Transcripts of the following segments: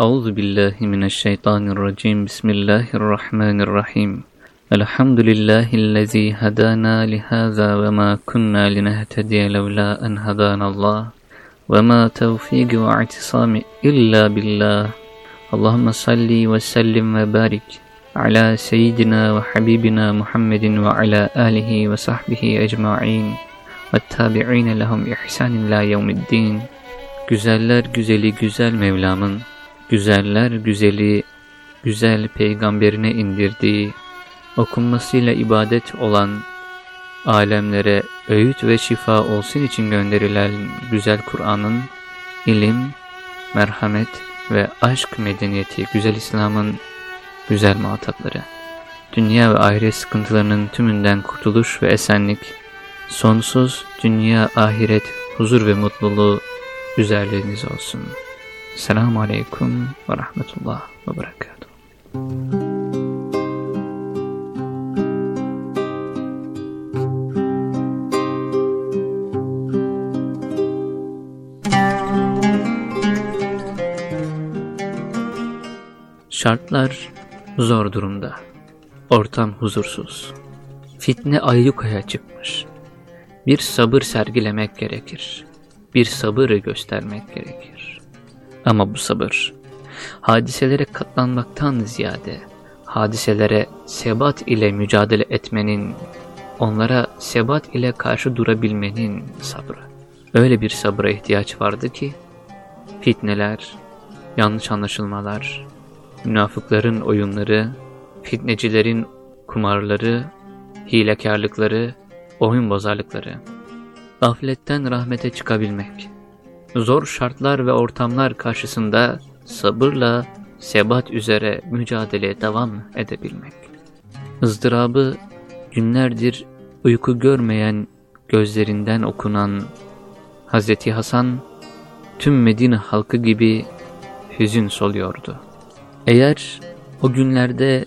Euzu billahi mineşşeytanirracim. Bismillahirrahmanirrahim. Elhamdülillahi'llezî hedâna lihâzâ ve mâ kunnâ linehtediye levlâ en hedânallâh. Ve mâ tevfîgü ve i'tisâmi illâ billah. Allahümme salli ve sellim ve barik ala seyyidina ve habibina Muhammedin ve ala alihi ve sahbihi ecma'in ve tabi'ine lehum ihsanin la yevmiddin. Güzeller güzeli güzel Mevlam'ın, güzeller güzeli güzel peygamberine indirdiği, okunmasıyla ibadet olan alemlere öğüt ve şifa olsun için gönderilen güzel Kur'an'ın ilim, merhamet ve aşk medeniyeti, güzel İslam'ın güzel muhatapları, dünya ve ahiret sıkıntılarının tümünden kurtuluş ve esenlik, sonsuz dünya ahiret huzur ve mutluluğu üzerleriniz olsun. Selamun Aleyküm ve Rahmetullah ve Berekatuhu. Şartlar zor durumda. Ortam huzursuz. Fitne ayyukaya çıkmış. Bir sabır sergilemek gerekir. Bir sabır göstermek gerekir. Ama bu sabır, hadiselere katlanmaktan ziyade, hadiselere sebat ile mücadele etmenin, onlara sebat ile karşı durabilmenin sabrı. Öyle bir sabıra ihtiyaç vardı ki, fitneler, yanlış anlaşılmalar, münafıkların oyunları, fitnecilerin kumarları, hilekarlıkları, oyun bozarlıkları. Gafletten rahmete çıkabilmek. Zor şartlar ve ortamlar karşısında sabırla sebat üzere mücadele devam edebilmek. ızdırabı günlerdir uyku görmeyen gözlerinden okunan Hz. Hasan tüm Medine halkı gibi hüzün soluyordu. Eğer o günlerde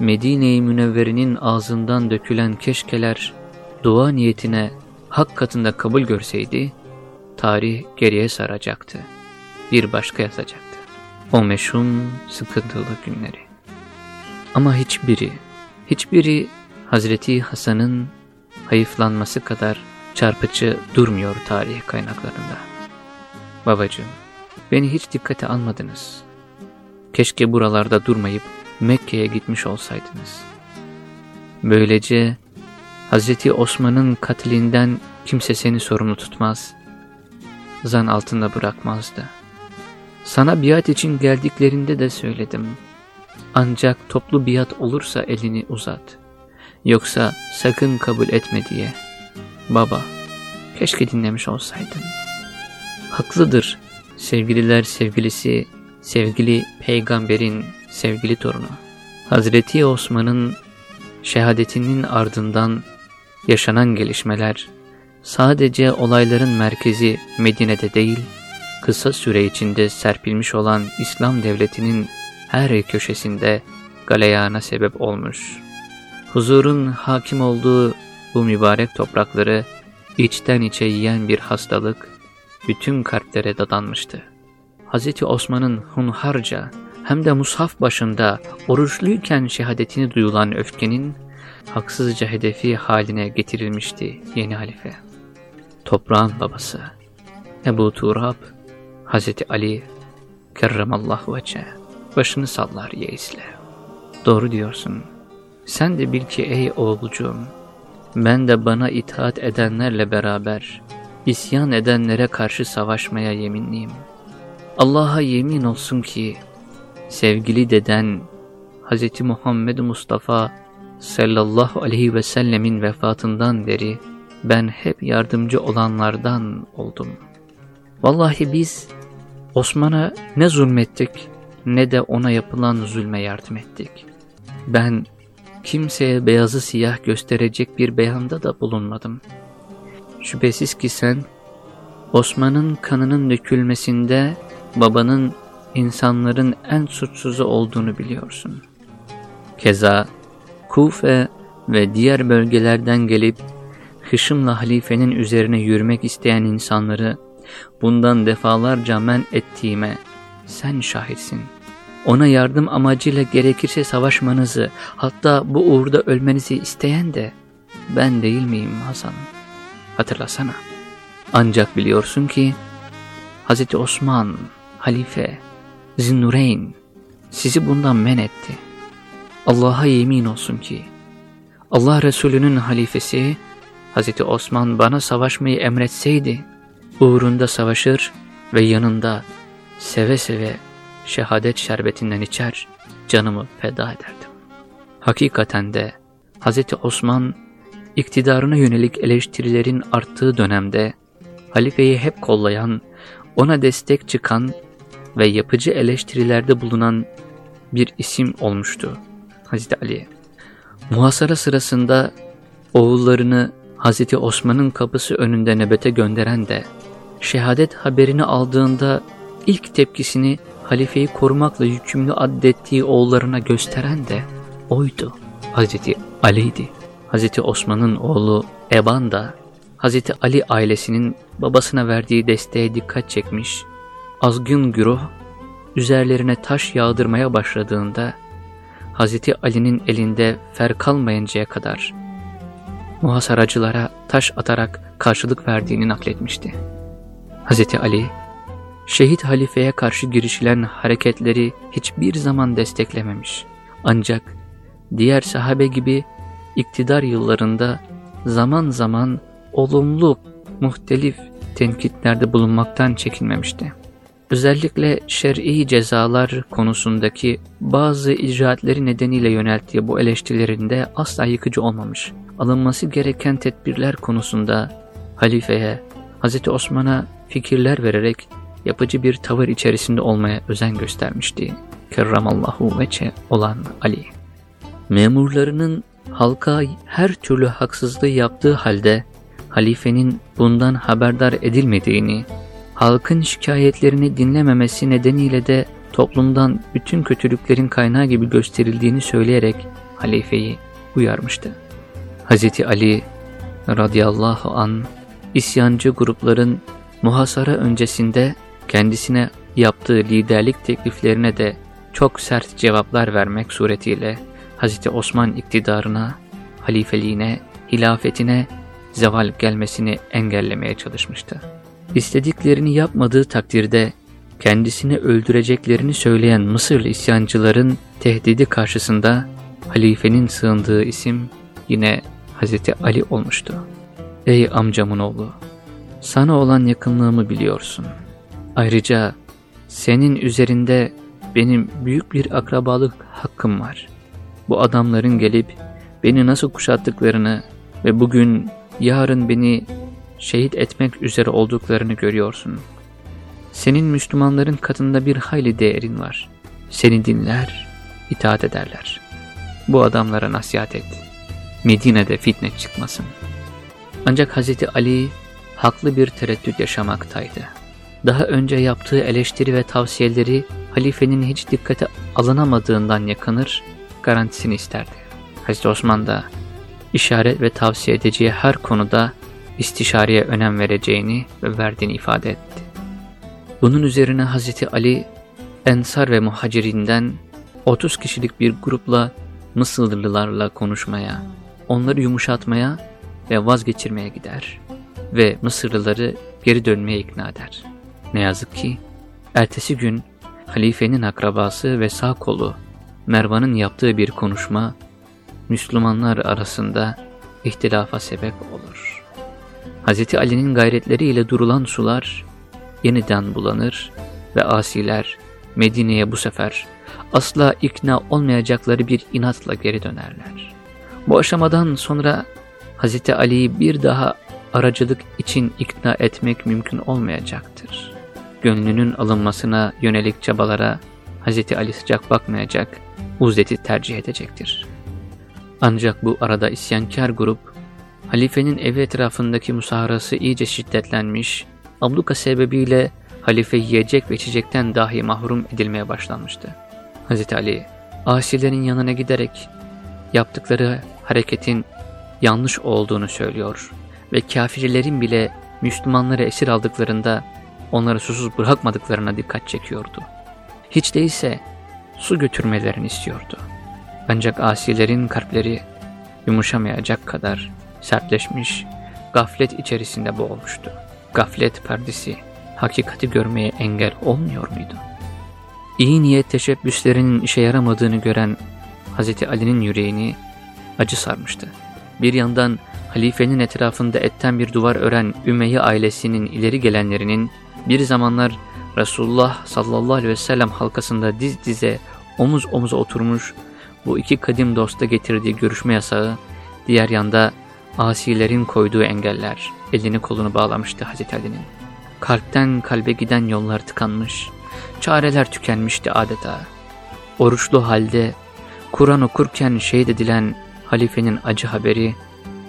Medine-i Münevvere'nin ağzından dökülen keşkeler dua niyetine hak katında kabul görseydi, tarih geriye saracaktı. Bir başka yazacaktı. O meşhum sıkıntılı günleri. Ama hiçbiri, hiçbiri Hazreti Hasan'ın hayıflanması kadar çarpıcı durmuyor tarih kaynaklarında. Babacığım, beni hiç dikkate almadınız. Keşke buralarda durmayıp Mekke'ye gitmiş olsaydınız. Böylece Hz. Osman'ın katilinden kimse seni sorumlu tutmaz, zan altında bırakmazdı. Sana biat için geldiklerinde de söyledim. Ancak toplu biat olursa elini uzat. Yoksa sakın kabul etme diye. Baba, keşke dinlemiş olsaydın. Haklıdır sevgililer sevgilisi, sevgili peygamberin sevgili torunu. Hazreti Osman'ın şehadetinin ardından yaşanan gelişmeler sadece olayların merkezi Medine'de değil, kısa süre içinde serpilmiş olan İslam devletinin her köşesinde galeyana sebep olmuş. Huzurun hakim olduğu bu mübarek toprakları içten içe yiyen bir hastalık bütün kalplere dadanmıştı. Hz. Osman'ın hunharca hem de mushaf başında oruçluyken şehadetini duyulan öfkenin haksızca hedefi haline getirilmişti yeni halife. Toprağın babası Ebu Turab Hazreti Ali kerremallahu veçe başını sallar yeisle. Doğru diyorsun. Sen de bil ki ey oğulcuğum ben de bana itaat edenlerle beraber isyan edenlere karşı savaşmaya yeminliyim. Allah'a yemin olsun ki sevgili deden Hz. Muhammed Mustafa sallallahu aleyhi ve sellemin vefatından beri ben hep yardımcı olanlardan oldum. Vallahi biz Osman'a ne zulmettik ne de ona yapılan zulme yardım ettik. Ben kimseye beyazı siyah gösterecek bir beyanda da bulunmadım. Şüphesiz ki sen Osman'ın kanının dökülmesinde babanın insanların en suçsuzu olduğunu biliyorsun. Keza Kufe ve diğer bölgelerden gelip hışımla halifenin üzerine yürümek isteyen insanları bundan defalarca men ettiğime sen şahitsin. Ona yardım amacıyla gerekirse savaşmanızı, hatta bu uğurda ölmenizi isteyen de ben değil miyim Hasan? Hatırlasana. Ancak biliyorsun ki Hz. Osman, halife, Zinnureyn sizi bundan men etti. Allah'a yemin olsun ki Allah Resulü'nün halifesi Hz. Osman bana savaşmayı emretseydi uğrunda savaşır ve yanında seve seve şehadet şerbetinden içer, canımı feda ederdim. Hakikaten de Hz. Osman iktidarına yönelik eleştirilerin arttığı dönemde halifeyi hep kollayan, ona destek çıkan ve yapıcı eleştirilerde bulunan bir isim olmuştu Hazreti Ali. Muhasara sırasında oğullarını Hazreti Osman'ın kapısı önünde nöbete gönderen de, şehadet haberini aldığında ilk tepkisini halifeyi korumakla yükümlü addettiği oğullarına gösteren de oydu. Hazreti Ali'ydi. Hazreti Osman'ın oğlu Eban da Hazreti Ali ailesinin babasına verdiği desteğe dikkat çekmiş, azgın güruh üzerlerine taş yağdırmaya başladığında Hazreti Ali'nin elinde fer kalmayıncaya kadar muhasaracılara taş atarak karşılık verdiğini nakletmişti. Hazreti Ali, şehit halifeye karşı girişilen hareketleri hiçbir zaman desteklememiş. Ancak diğer sahabe gibi iktidar yıllarında zaman zaman olumlu, muhtelif tenkitlerde bulunmaktan çekinmemişti. Özellikle şer'i cezalar konusundaki bazı icraatleri nedeniyle yönelttiği bu eleştirilerinde asla yıkıcı olmamış. Alınması gereken tedbirler konusunda halifeye, Hz. Osman'a fikirler vererek yapıcı bir tavır içerisinde olmaya özen göstermişti. Kerramallahu veçe olan Ali. Memurlarının halka her türlü haksızlığı yaptığı halde halifenin bundan haberdar edilmediğini, halkın şikayetlerini dinlememesi nedeniyle de toplumdan bütün kötülüklerin kaynağı gibi gösterildiğini söyleyerek halifeyi uyarmıştı. Hz. Ali radıyallahu an isyancı grupların muhasara öncesinde kendisine yaptığı liderlik tekliflerine de çok sert cevaplar vermek suretiyle Hz. Osman iktidarına, halifeliğine, hilafetine zeval gelmesini engellemeye çalışmıştı. İstediklerini yapmadığı takdirde kendisini öldüreceklerini söyleyen Mısırlı isyancıların tehdidi karşısında halifenin sığındığı isim yine Hz. Ali olmuştu. Ey amcamın oğlu! Sana olan yakınlığımı biliyorsun. Ayrıca senin üzerinde benim büyük bir akrabalık hakkım var. Bu adamların gelip beni nasıl kuşattıklarını ve bugün yarın beni şehit etmek üzere olduklarını görüyorsun. Senin Müslümanların katında bir hayli değerin var. Seni dinler, itaat ederler. Bu adamlara nasihat et. Medine'de fitne çıkmasın. Ancak Hz. Ali haklı bir tereddüt yaşamaktaydı. Daha önce yaptığı eleştiri ve tavsiyeleri halifenin hiç dikkate alınamadığından yakınır, garantisini isterdi. Hz. Osman da işaret ve tavsiye edeceği her konuda istişareye önem vereceğini ve verdiğini ifade etti. Bunun üzerine Hz. Ali, Ensar ve Muhacirinden 30 kişilik bir grupla Mısırlılarla konuşmaya, onları yumuşatmaya ve vazgeçirmeye gider ve Mısırlıları geri dönmeye ikna eder. Ne yazık ki ertesi gün halifenin akrabası ve sağ kolu Mervan'ın yaptığı bir konuşma Müslümanlar arasında ihtilafa sebep olur. Hz. Ali'nin gayretleriyle durulan sular yeniden bulanır ve asiler Medine'ye bu sefer asla ikna olmayacakları bir inatla geri dönerler. Bu aşamadan sonra Hz. Ali'yi bir daha aracılık için ikna etmek mümkün olmayacaktır. Gönlünün alınmasına yönelik çabalara Hz. Ali sıcak bakmayacak, uzeti tercih edecektir. Ancak bu arada isyankar grup, halifenin evi etrafındaki musaharası iyice şiddetlenmiş, abluka sebebiyle halife yiyecek ve içecekten dahi mahrum edilmeye başlanmıştı. Hz. Ali, asilerin yanına giderek yaptıkları hareketin yanlış olduğunu söylüyor ve kafirlerin bile Müslümanları esir aldıklarında onları susuz bırakmadıklarına dikkat çekiyordu. Hiç değilse su götürmelerini istiyordu. Ancak asilerin kalpleri yumuşamayacak kadar sertleşmiş, gaflet içerisinde boğulmuştu. Gaflet perdesi hakikati görmeye engel olmuyor muydu? İyi niyet teşebbüslerinin işe yaramadığını gören Hz. Ali'nin yüreğini acı sarmıştı. Bir yandan halifenin etrafında etten bir duvar ören Ümeyye ailesinin ileri gelenlerinin bir zamanlar Resulullah sallallahu aleyhi ve sellem halkasında diz dize omuz omuza oturmuş bu iki kadim dosta getirdiği görüşme yasağı, diğer yanda asilerin koyduğu engeller elini kolunu bağlamıştı Hazreti Ali'nin. Kalpten kalbe giden yollar tıkanmış, çareler tükenmişti adeta. Oruçlu halde Kur'an okurken şehit edilen halifenin acı haberi,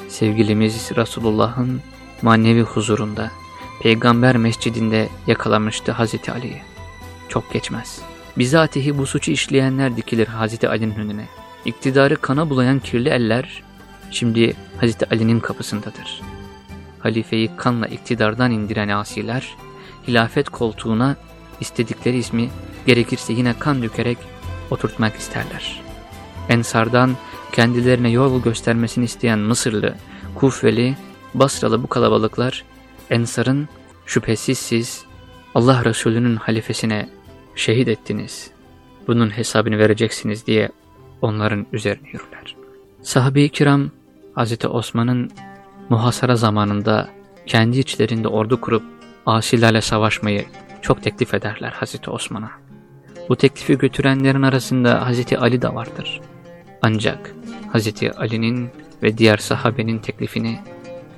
sevgilimiz Resulullah'ın manevi huzurunda, peygamber mescidinde yakalamıştı Hazreti Ali'yi. Çok geçmez. Bizatihi bu suçu işleyenler dikilir Hazreti Ali'nin önüne. İktidarı kana bulayan kirli eller şimdi Hazreti Ali'nin kapısındadır. Halifeyi kanla iktidardan indiren asiler, hilafet koltuğuna istedikleri ismi gerekirse yine kan dökerek oturtmak isterler. Ensardan kendilerine yol göstermesini isteyen Mısırlı, Kufeli, Basralı bu kalabalıklar, Ensar'ın şüphesiz siz Allah Resulü'nün halifesine şehit ettiniz. Bunun hesabını vereceksiniz diye onların üzerine yürürler. Sahabe-i kiram Hz. Osman'ın muhasara zamanında kendi içlerinde ordu kurup asilerle savaşmayı çok teklif ederler Hz. Osman'a. Bu teklifi götürenlerin arasında Hz. Ali de vardır. Ancak Hz. Ali'nin ve diğer sahabenin teklifini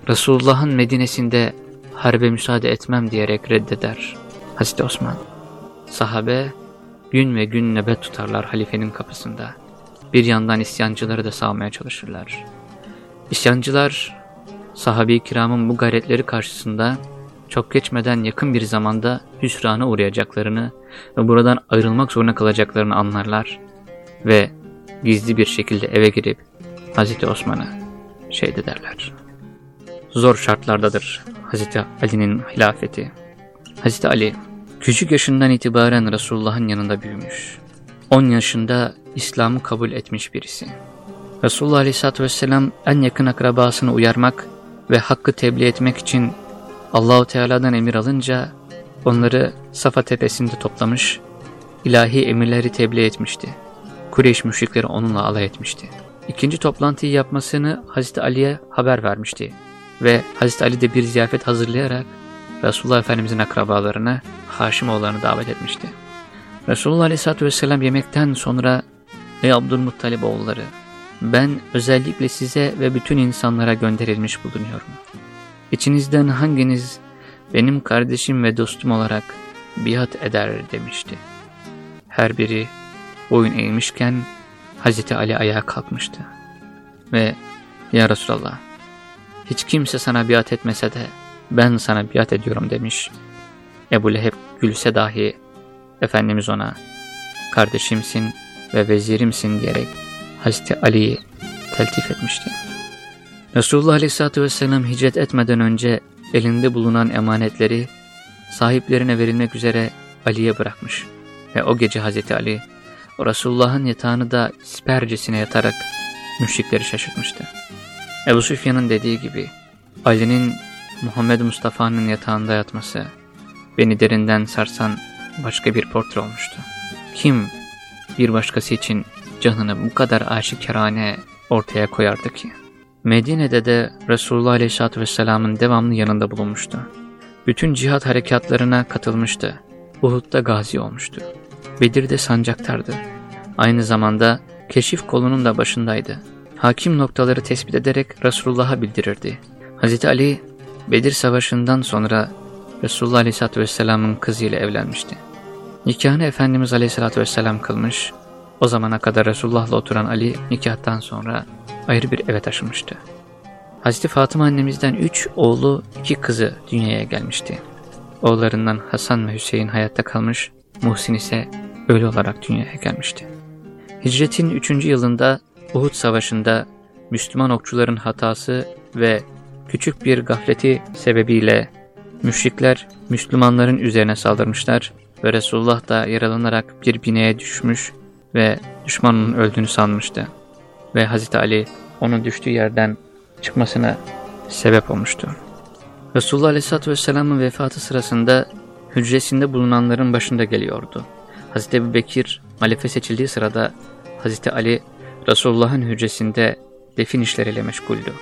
Resulullah'ın Medine'sinde harbe müsaade etmem diyerek reddeder Hz. Osman. Sahabe gün ve gün nöbet tutarlar halifenin kapısında. Bir yandan isyancıları da sağmaya çalışırlar. İsyancılar sahabi kiramın bu gayretleri karşısında çok geçmeden yakın bir zamanda hüsrana uğrayacaklarını ve buradan ayrılmak zorunda kalacaklarını anlarlar ve gizli bir şekilde eve girip Hazreti Osman'a şey derler. Zor şartlardadır Hazreti Ali'nin hilafeti. Hazreti Ali küçük yaşından itibaren Resulullah'ın yanında büyümüş. 10 yaşında İslam'ı kabul etmiş birisi. Resulullah Aleyhisselatü Vesselam en yakın akrabasını uyarmak ve hakkı tebliğ etmek için Allahu Teala'dan emir alınca onları Safa tepesinde toplamış, ilahi emirleri tebliğ etmişti. Kureyş müşrikleri onunla alay etmişti. İkinci toplantıyı yapmasını Hazreti Ali'ye haber vermişti ve Hazreti Ali de bir ziyafet hazırlayarak Resulullah Efendimizin akrabalarına Haşimoğullarını davet etmişti. Resulullah Aleyhisselatü Vesselam yemekten sonra Ey Abdülmuttalip oğulları ben özellikle size ve bütün insanlara gönderilmiş bulunuyorum. İçinizden hanginiz benim kardeşim ve dostum olarak biat eder demişti. Her biri boyun eğmişken Hazreti Ali ayağa kalkmıştı. Ve Ya Resulallah hiç kimse sana biat etmese de ben sana biat ediyorum demiş. Ebu Leheb gülse dahi Efendimiz ona kardeşimsin ve vezirimsin diyerek Hazreti Ali'yi teltif etmişti. Resulullah Aleyhisselatü Vesselam hicret etmeden önce elinde bulunan emanetleri sahiplerine verilmek üzere Ali'ye bırakmış ve o gece Hazreti Ali Resulullah'ın yatağını da sipercesine yatarak müşrikleri şaşırtmıştı. Ebu Süfyan'ın dediği gibi Ali'nin Muhammed Mustafa'nın yatağında yatması beni derinden sarsan başka bir portre olmuştu. Kim bir başkası için canını bu kadar aşikarane ortaya koyardı ki? Medine'de de Resulullah Aleyhisselatü Vesselam'ın devamlı yanında bulunmuştu. Bütün cihat harekatlarına katılmıştı. Uhud'da gazi olmuştu. Bedir'de sancaktardı. Aynı zamanda keşif kolunun da başındaydı. Hakim noktaları tespit ederek Resulullah'a bildirirdi. Hz. Ali, Bedir Savaşı'ndan sonra Resulullah Aleyhisselatü Vesselam'ın kızıyla evlenmişti. Nikahını Efendimiz Aleyhisselatü Vesselam kılmış, o zamana kadar Resulullah'la oturan Ali nikahtan sonra ayrı bir eve taşınmıştı. Hazreti Fatıma annemizden üç oğlu iki kızı dünyaya gelmişti. Oğullarından Hasan ve Hüseyin hayatta kalmış, Muhsin ise ölü olarak dünyaya gelmişti. Hicretin üçüncü yılında Uhud Savaşı'nda Müslüman okçuların hatası ve küçük bir gafleti sebebiyle müşrikler Müslümanların üzerine saldırmışlar ve Resulullah da yaralanarak bir bineye düşmüş ve düşmanının öldüğünü sanmıştı. Ve Hazreti Ali onun düştüğü yerden çıkmasına sebep olmuştu. Resulullah Aleyhisselatü Vesselam'ın vefatı sırasında hücresinde bulunanların başında geliyordu. Hazreti Ebu Bekir malefe seçildiği sırada Hazreti Ali Resulullah'ın hücresinde defin işleriyle meşguldü.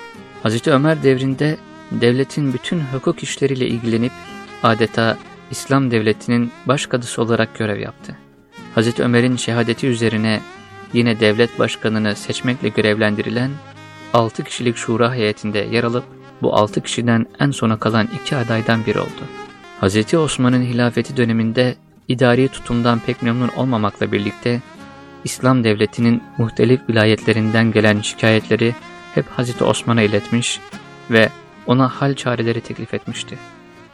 Hazreti Ömer devrinde devletin bütün hukuk işleriyle ilgilenip adeta İslam devletinin başkadısı olarak görev yaptı. Hazreti Ömer'in şehadeti üzerine yine devlet başkanını seçmekle görevlendirilen 6 kişilik şura heyetinde yer alıp bu 6 kişiden en sona kalan iki adaydan biri oldu. Hz. Osman'ın hilafeti döneminde idari tutumdan pek memnun olmamakla birlikte İslam devletinin muhtelif vilayetlerinden gelen şikayetleri hep Hz. Osman'a iletmiş ve ona hal çareleri teklif etmişti.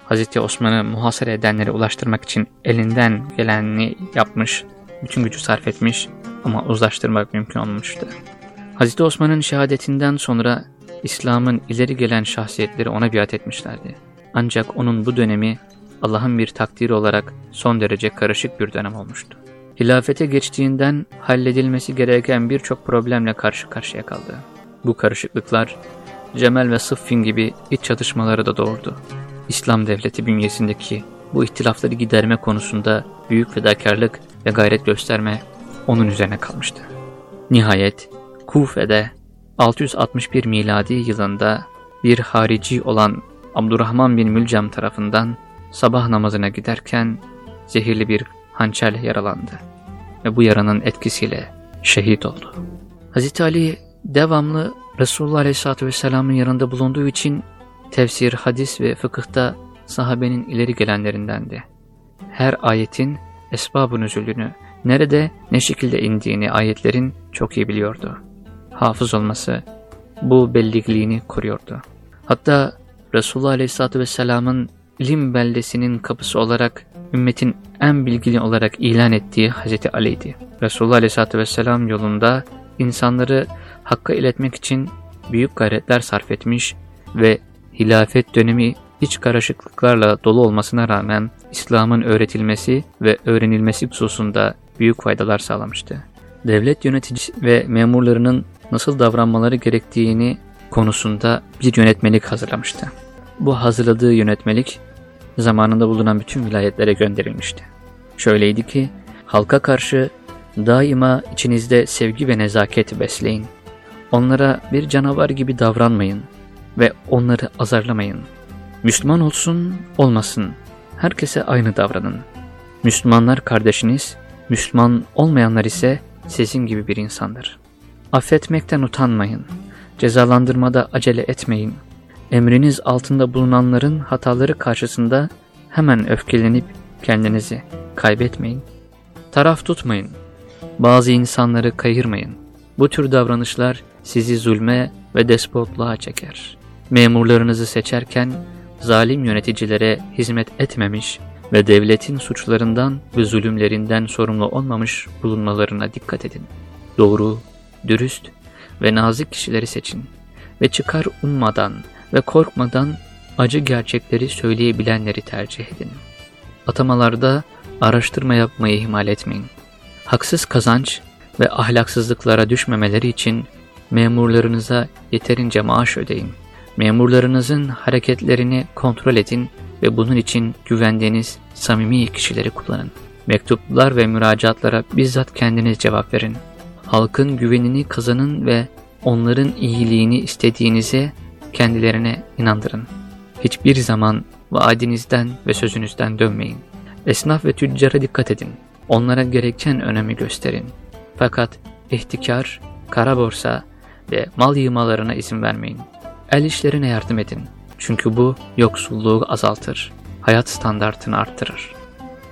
Hz. Osman'ı muhasara edenlere ulaştırmak için elinden geleni yapmış, bütün gücü sarf etmiş ama uzlaştırmak mümkün olmuştu. Hz. Osman'ın şehadetinden sonra İslam'ın ileri gelen şahsiyetleri ona biat etmişlerdi. Ancak onun bu dönemi Allah'ın bir takdiri olarak son derece karışık bir dönem olmuştu. Hilafete geçtiğinden halledilmesi gereken birçok problemle karşı karşıya kaldı. Bu karışıklıklar Cemel ve Sıffin gibi iç çatışmaları da doğurdu. İslam devleti bünyesindeki bu ihtilafları giderme konusunda büyük fedakarlık ve gayret gösterme onun üzerine kalmıştı. Nihayet Kufe'de 661 miladi yılında bir harici olan Abdurrahman bin Mülcem tarafından sabah namazına giderken zehirli bir hançerle yaralandı ve bu yaranın etkisiyle şehit oldu. Hz. Ali devamlı Resulullah Aleyhisselatü Vesselam'ın yanında bulunduğu için tefsir, hadis ve fıkıhta sahabenin ileri gelenlerindendi. Her ayetin esbab-ı nüzulünü, nerede ne şekilde indiğini ayetlerin çok iyi biliyordu. Hafız olması bu belligliğini koruyordu. Hatta Resulullah Aleyhisselatü Vesselam'ın ilim beldesinin kapısı olarak ümmetin en bilgili olarak ilan ettiği Hazreti Ali'ydi. Resulullah Aleyhisselatü Vesselam yolunda insanları hakka iletmek için büyük gayretler sarf etmiş ve hilafet dönemi iç karışıklıklarla dolu olmasına rağmen İslam'ın öğretilmesi ve öğrenilmesi hususunda büyük faydalar sağlamıştı. Devlet yöneticisi ve memurlarının nasıl davranmaları gerektiğini konusunda bir yönetmelik hazırlamıştı. Bu hazırladığı yönetmelik zamanında bulunan bütün vilayetlere gönderilmişti. Şöyleydi ki, halka karşı daima içinizde sevgi ve nezaket besleyin. Onlara bir canavar gibi davranmayın ve onları azarlamayın. Müslüman olsun, olmasın, herkese aynı davranın. Müslümanlar kardeşiniz, Müslüman olmayanlar ise sizin gibi bir insandır. Affetmekten utanmayın, cezalandırmada acele etmeyin. Emriniz altında bulunanların hataları karşısında hemen öfkelenip kendinizi kaybetmeyin. Taraf tutmayın. Bazı insanları kayırmayın. Bu tür davranışlar sizi zulme ve despotluğa çeker. Memurlarınızı seçerken zalim yöneticilere hizmet etmemiş ve devletin suçlarından ve zulümlerinden sorumlu olmamış bulunmalarına dikkat edin. Doğru, dürüst ve nazik kişileri seçin ve çıkar ummadan ve korkmadan acı gerçekleri söyleyebilenleri tercih edin. Atamalarda araştırma yapmayı ihmal etmeyin. Haksız kazanç ve ahlaksızlıklara düşmemeleri için memurlarınıza yeterince maaş ödeyin. Memurlarınızın hareketlerini kontrol edin ve bunun için güvendiğiniz samimi kişileri kullanın. Mektuplar ve müracaatlara bizzat kendiniz cevap verin. Halkın güvenini kazanın ve onların iyiliğini istediğinize kendilerine inandırın. Hiçbir zaman vaadinizden ve sözünüzden dönmeyin. Esnaf ve tüccara dikkat edin. Onlara gereken önemi gösterin. Fakat ihtikar, kara borsa ve mal yığmalarına izin vermeyin. El işlerine yardım edin. Çünkü bu yoksulluğu azaltır, hayat standartını arttırır.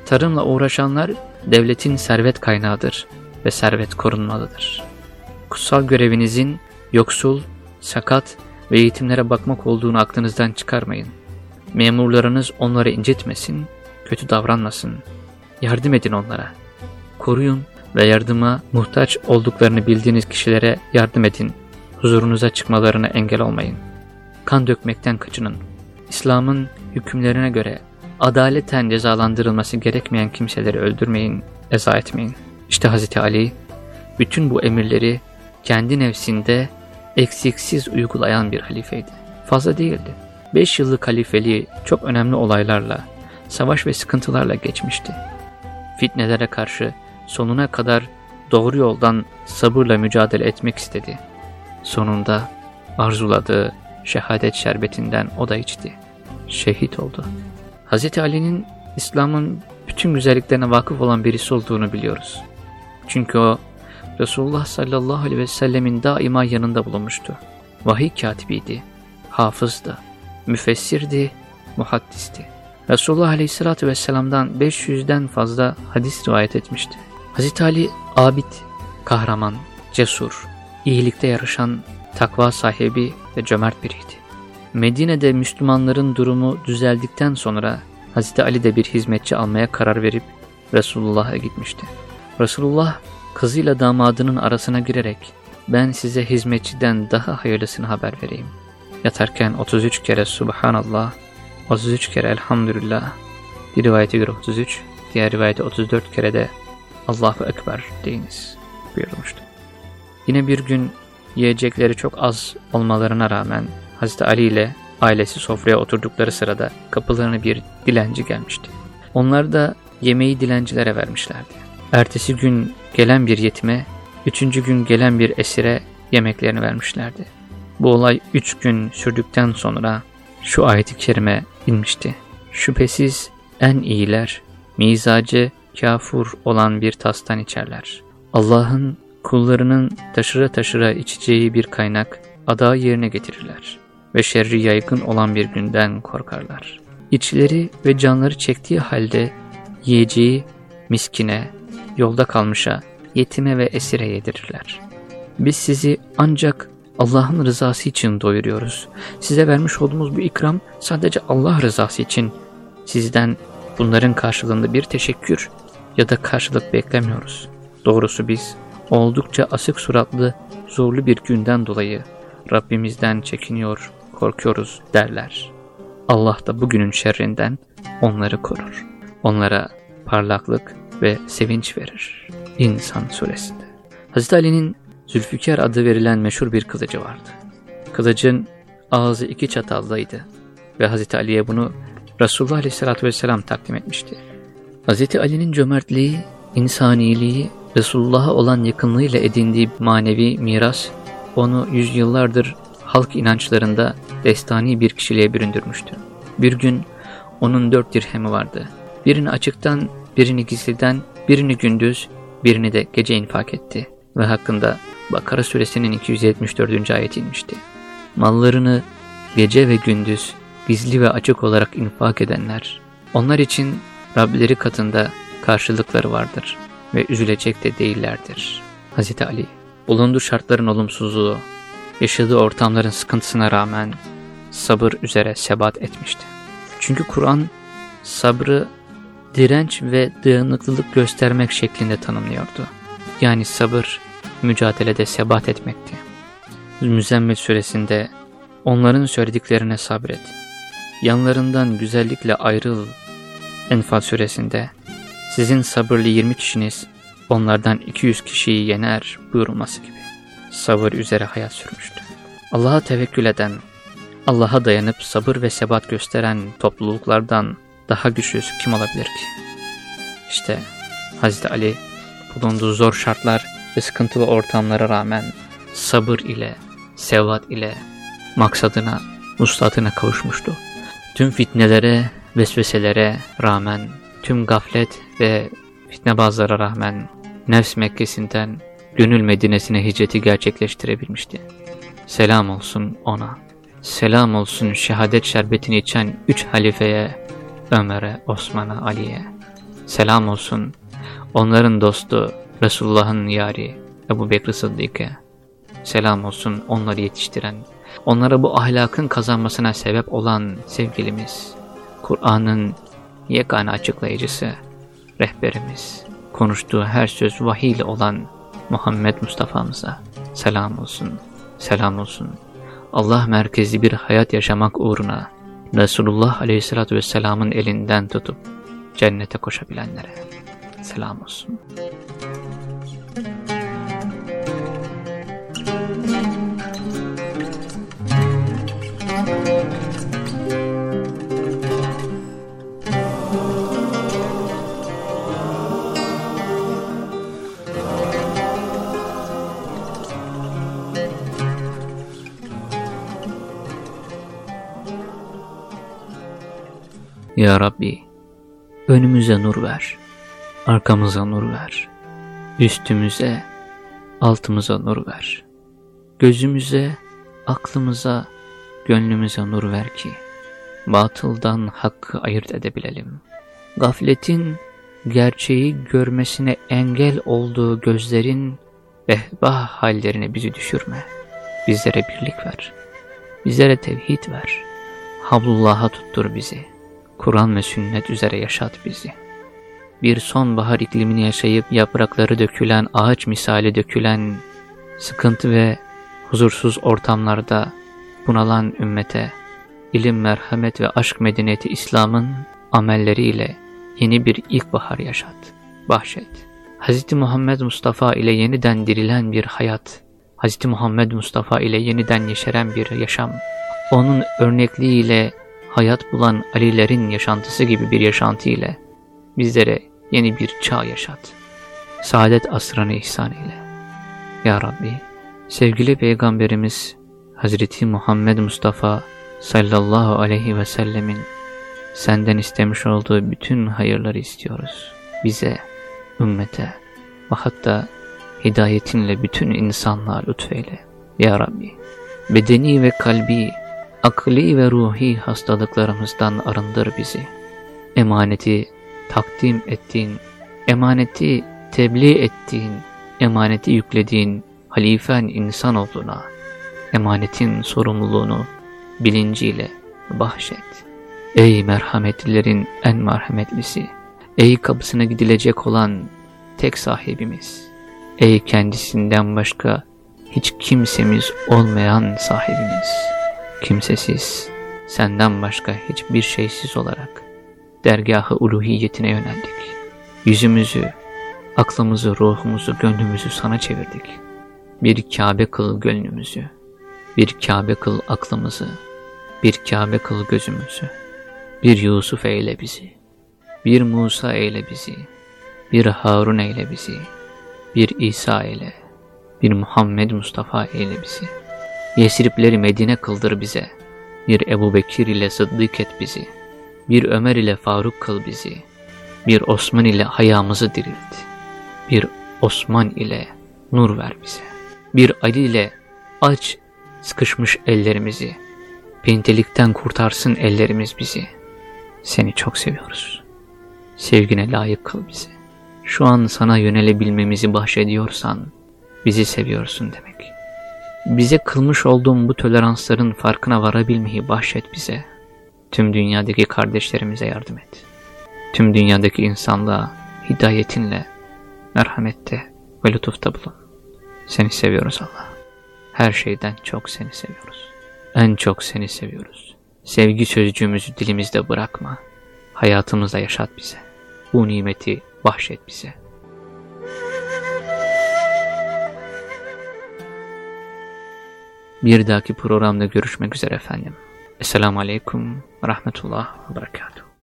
Tarımla uğraşanlar devletin servet kaynağıdır ve servet korunmalıdır. Kutsal görevinizin yoksul, sakat ve yetimlere bakmak olduğunu aklınızdan çıkarmayın. Memurlarınız onları incitmesin, kötü davranmasın. Yardım edin onlara. Koruyun ve yardıma muhtaç olduklarını bildiğiniz kişilere yardım edin. Huzurunuza çıkmalarına engel olmayın. Kan dökmekten kaçının. İslam'ın hükümlerine göre adaleten cezalandırılması gerekmeyen kimseleri öldürmeyin, eza etmeyin. İşte Hazreti Ali bütün bu emirleri kendi nefsinde eksiksiz uygulayan bir halifeydi. Fazla değildi. Beş yıllık halifeliği çok önemli olaylarla, savaş ve sıkıntılarla geçmişti. Fitnelere karşı sonuna kadar doğru yoldan sabırla mücadele etmek istedi. Sonunda arzuladığı şehadet şerbetinden o da içti. Şehit oldu. Hz. Ali'nin İslam'ın bütün güzelliklerine vakıf olan birisi olduğunu biliyoruz. Çünkü o Resulullah sallallahu aleyhi ve sellemin daima yanında bulunmuştu. Vahiy katibiydi, hafızdı, müfessirdi, muhaddisti. Resulullah aleyhissalatü vesselam'dan 500'den fazla hadis rivayet etmişti. Hazreti Ali abid, kahraman, cesur, iyilikte yarışan, takva sahibi ve cömert biriydi. Medine'de Müslümanların durumu düzeldikten sonra Hazreti Ali de bir hizmetçi almaya karar verip Resulullah'a gitmişti. Resulullah kızıyla damadının arasına girerek ben size hizmetçiden daha hayırlısını haber vereyim. Yatarken 33 kere Subhanallah, 33 kere Elhamdülillah, bir rivayete göre 33, diğer rivayete 34 kere de Allahu Ekber deyiniz buyurmuştu. Yine bir gün yiyecekleri çok az olmalarına rağmen Hazreti Ali ile ailesi sofraya oturdukları sırada kapılarına bir dilenci gelmişti. Onlar da yemeği dilencilere vermişlerdi. Ertesi gün gelen bir yetime, üçüncü gün gelen bir esire yemeklerini vermişlerdi. Bu olay üç gün sürdükten sonra şu ayet-i kerime inmişti. Şüphesiz en iyiler, mizacı, kafur olan bir tastan içerler. Allah'ın kullarının taşıra taşıra içeceği bir kaynak, ada yerine getirirler ve şerri yaygın olan bir günden korkarlar. İçleri ve canları çektiği halde yiyeceği miskine, yolda kalmışa, yetime ve esire yedirirler. Biz sizi ancak Allah'ın rızası için doyuruyoruz. Size vermiş olduğumuz bu ikram sadece Allah rızası için. Sizden bunların karşılığında bir teşekkür ya da karşılık beklemiyoruz. Doğrusu biz oldukça asık suratlı, zorlu bir günden dolayı Rabbimizden çekiniyor, korkuyoruz derler. Allah da bugünün şerrinden onları korur. Onlara parlaklık ve sevinç verir. İnsan suresinde. Hazreti Ali'nin Zülfikar adı verilen meşhur bir kılıcı vardı. Kılıcın ağzı iki çatallıydı ve Hazreti Ali'ye bunu Resulullah Aleyhisselatü Vesselam takdim etmişti. Hazreti Ali'nin cömertliği, insaniliği, Resulullah'a olan yakınlığıyla edindiği manevi miras, onu yüzyıllardır halk inançlarında destani bir kişiliğe büründürmüştü. Bir gün onun dört dirhemi vardı. Birini açıktan, birini gizliden, birini gündüz, birini de gece infak etti ve hakkında Bakara suresinin 274. ayeti inmişti. Mallarını gece ve gündüz gizli ve açık olarak infak edenler, onlar için Rableri katında karşılıkları vardır ve üzülecek de değillerdir. Hz. Ali, bulunduğu şartların olumsuzluğu, yaşadığı ortamların sıkıntısına rağmen sabır üzere sebat etmişti. Çünkü Kur'an sabrı direnç ve dayanıklılık göstermek şeklinde tanımlıyordu. Yani sabır mücadelede sebat etmekti. Müzzemmil suresinde onların söylediklerine sabret. Yanlarından güzellikle ayrıl. Enfal suresinde sizin sabırlı 20 kişiniz onlardan 200 kişiyi yener buyurulması gibi. Sabır üzere hayat sürmüştü. Allah'a tevekkül eden, Allah'a dayanıp sabır ve sebat gösteren topluluklardan daha güçlüsü kim olabilir ki? İşte Hazreti Ali bulunduğu zor şartlar ve sıkıntılı ortamlara rağmen sabır ile, sevat ile maksadına, muslatına kavuşmuştu. Tüm fitnelere, vesveselere rağmen, tüm gaflet ve fitnebazlara rağmen nefs Mekke'sinden gönül Medine'sine hicreti gerçekleştirebilmişti. Selam olsun ona. Selam olsun şehadet şerbetini içen üç halifeye, Ömer'e, Osman'a, Ali'ye. Selam olsun onların dostu Resulullah'ın yari Ebu Bekir Sıddık'a. Selam olsun onları yetiştiren, onlara bu ahlakın kazanmasına sebep olan sevgilimiz, Kur'an'ın yegane açıklayıcısı, rehberimiz, konuştuğu her söz vahiy olan Muhammed Mustafa'mıza selam olsun, selam olsun. Allah merkezli bir hayat yaşamak uğruna Resulullah Aleyhisselatü Vesselam'ın elinden tutup cennete koşabilenlere selam olsun. Ya Rabbi, önümüze nur ver, arkamıza nur ver, üstümüze, altımıza nur ver, gözümüze, aklımıza, gönlümüze nur ver ki, batıldan hakkı ayırt edebilelim. Gafletin, gerçeği görmesine engel olduğu gözlerin behbah hallerine bizi düşürme. Bizlere birlik ver, bizlere tevhid ver, hablullah'a tuttur bizi.'' Kur'an ve sünnet üzere yaşat bizi. Bir sonbahar iklimini yaşayıp yaprakları dökülen, ağaç misali dökülen, sıkıntı ve huzursuz ortamlarda bunalan ümmete, ilim, merhamet ve aşk medeniyeti İslam'ın amelleriyle yeni bir ilkbahar yaşat, bahşet. Hz. Muhammed Mustafa ile yeniden dirilen bir hayat, Hz. Muhammed Mustafa ile yeniden yeşeren bir yaşam, onun örnekliğiyle hayat bulan Alilerin yaşantısı gibi bir yaşantı ile bizlere yeni bir çağ yaşat. Saadet asrını ihsan eyle. Ya Rabbi, sevgili Peygamberimiz Hazreti Muhammed Mustafa sallallahu aleyhi ve sellemin senden istemiş olduğu bütün hayırları istiyoruz. Bize, ümmete ve hatta hidayetinle bütün insanlığa lütfeyle. Ya Rabbi, bedeni ve kalbi akli ve ruhi hastalıklarımızdan arındır bizi. Emaneti takdim ettiğin, emaneti tebliğ ettiğin, emaneti yüklediğin halifen insan olduğuna, emanetin sorumluluğunu bilinciyle bahşet. Ey merhametlilerin en merhametlisi, ey kapısına gidilecek olan tek sahibimiz, ey kendisinden başka hiç kimsemiz olmayan sahibimiz kimsesiz, senden başka hiçbir şeysiz olarak dergahı uluhiyetine yöneldik. Yüzümüzü, aklımızı, ruhumuzu, gönlümüzü sana çevirdik. Bir Kabe kıl gönlümüzü, bir Kabe kıl aklımızı, bir Kabe kıl gözümüzü, bir Yusuf eyle bizi, bir Musa eyle bizi, bir Harun eyle bizi, bir İsa eyle, bir Muhammed Mustafa eyle bizi.'' Yesripleri Medine kıldır bize. Bir Ebu Bekir ile Sıddık et bizi. Bir Ömer ile Faruk kıl bizi. Bir Osman ile hayamızı dirilt. Bir Osman ile nur ver bize. Bir Ali ile aç sıkışmış ellerimizi. Pintelikten kurtarsın ellerimiz bizi. Seni çok seviyoruz. Sevgine layık kıl bizi. Şu an sana yönelebilmemizi bahşediyorsan bizi seviyorsun demek. Bize kılmış olduğum bu toleransların farkına varabilmeyi bahşet bize. Tüm dünyadaki kardeşlerimize yardım et. Tüm dünyadaki insanlığa hidayetinle, merhamette ve lütufta bulun. Seni seviyoruz Allah. Her şeyden çok seni seviyoruz. En çok seni seviyoruz. Sevgi sözcüğümüzü dilimizde bırakma. Hayatımızda yaşat bize. Bu nimeti bahşet bize. Bir dahaki programda görüşmek üzere efendim. Esselamu Aleyküm Rahmetullah ve Berekatuhu.